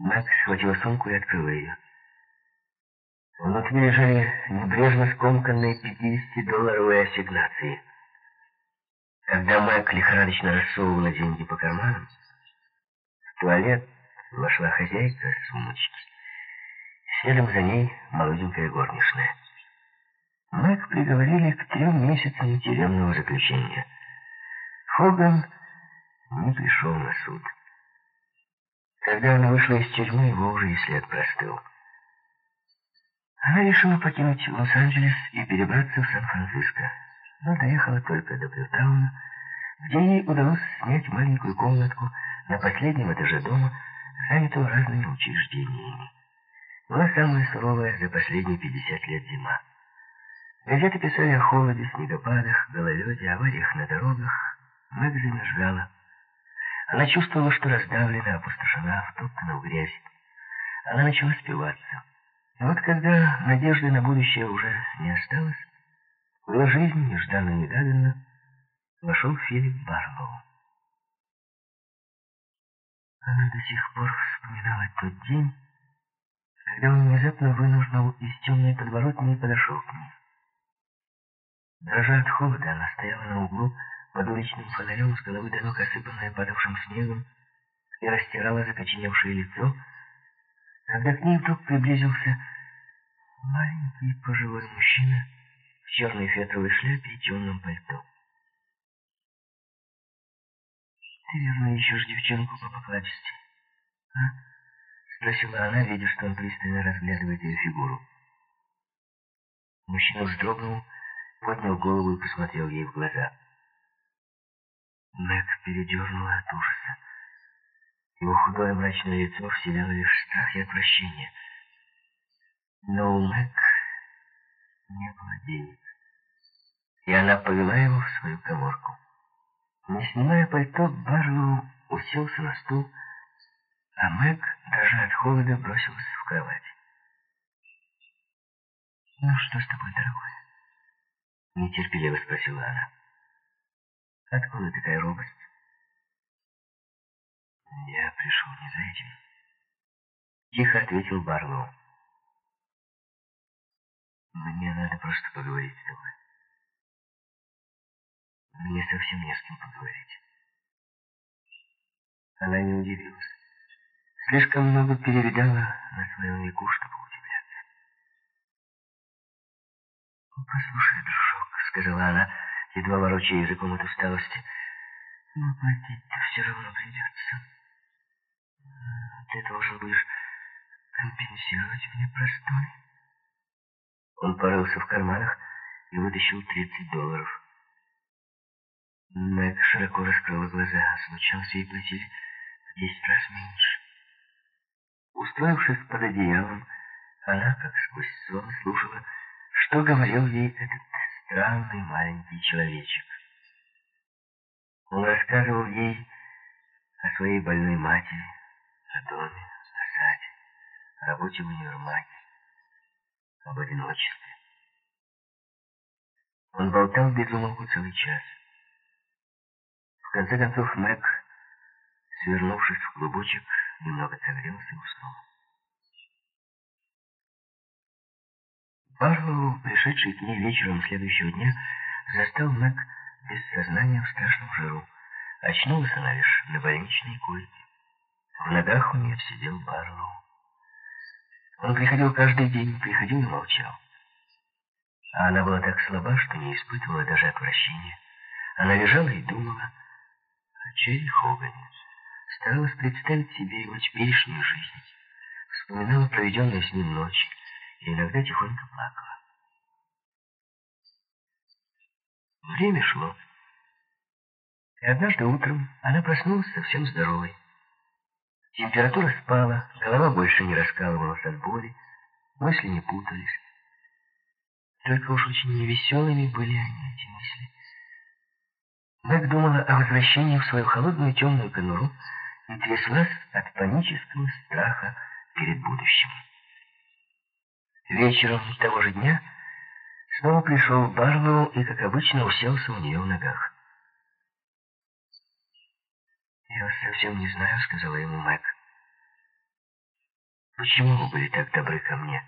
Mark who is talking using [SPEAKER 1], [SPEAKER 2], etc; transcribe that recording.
[SPEAKER 1] Макс схватила сумку и открыла ее. Внутри лежали небрежно скомканные 50-долларовые ассигнации. Когда Мэг лихорадочно рассовывала деньги по карманам, в туалет вошла хозяйка сумочки. Следом за ней молоденькая горничная. Мэг приговорили к трем месяцам тюремного заключения. Хоган не пришел на суд. Когда она вышла из тюрьмы, его уже и след простыл. Она решила покинуть Лос-Анджелес и перебраться в Сан-Франциско, но доехала только до Брютауна, где ей удалось снять маленькую комнатку на последнем этаже дома, занятого разными учреждениями. Была самая суровая за последние 50 лет зима. Газеты писали о холоде, снегопадах, гололеде, авариях на дорогах. Мэг замерзала. Она чувствовала, что раздавлена, опустошена, втоптана в грязь. Она начала спиваться. И вот когда надежды на будущее уже не осталось, ее жизнь нежданно-негаданно вошел Филипп Барлоу. Она до сих пор вспоминала тот день, когда он внезапно вынуждал из темной подворотни подошел к ней. Дрожа от холода, она стояла на углу под уличным фонарем с головы до ног, осыпанная падавшим снегом, и растирала закоченевшее лицо, когда к ней вдруг приблизился маленький пожилой мужчина в черной фетровой шляпе и темном пальто. «Ты, верно, ищешь девчонку по покладисти, а?» — спросила она, видя, что он пристально разглядывает ее фигуру. Мужчина вздрогнул, поднял голову и посмотрел ей в глаза. Мэг передернула от ужаса. Его худое мрачное лицо вселяло лишь страх и отвращение. Но у Мэг не было денег. И она повела его в свою коморку. Не снимая пальто, Барлоу уселся на стул, а Мэг, дрожа от холода, бросилась в кровать. «Ну что с тобой, дорогой?» Нетерпеливо спросила она. Откуда такая робость? Я пришел не за этим. Тихо ответил Барлоу. Мне надо просто поговорить с тобой. Мне совсем не с кем поговорить. Она не удивилась. Слишком много перевидала на своем веку, чтобы удивляться. «Послушай, дружок», — сказала она, — едва ворочая языком от усталости. Но платить-то все равно придется. Ты должен будешь компенсировать мне простой. Он порылся в карманах и вытащил 30 долларов. Мэг широко раскрыла глаза. Случалось, ей платили в 10 раз меньше. Устроившись под одеялом, она, как сквозь сон, слушала, что говорил ей этот странный маленький человечек. Он рассказывал ей о своей больной матери, о доме, о саде, о работе в универмаге, об одиночестве. Он болтал без умолку целый час. В конце концов Мэг, свернувшись в клубочек, немного согрелся и уснула. Барлоу, пришедший к ней вечером следующего дня, застал Мэг без сознания в страшном жару. Очнулась она лишь на больничной койке. В ногах у нее сидел Барлоу. Он приходил каждый день, приходил и молчал. А она была так слаба, что не испытывала даже отвращения. Она лежала и думала о Черри Хогане. Старалась представить себе его теперешнюю жизнь. Вспоминала проведенные с ним ночи и иногда тихонько плакала. Время шло. И однажды утром она проснулась совсем здоровой. Температура спала, голова больше не раскалывалась от боли, мысли не путались. Только уж очень невеселыми были они, эти мысли. Мэг думала о возвращении в свою холодную темную конуру и тряслась от панического страха перед будущим. Вечером того же дня снова пришел Барлоу и, как обычно, уселся у нее в ногах. «Я вас совсем не знаю», — сказала ему Мэг. Почему вы были так добры ко мне?»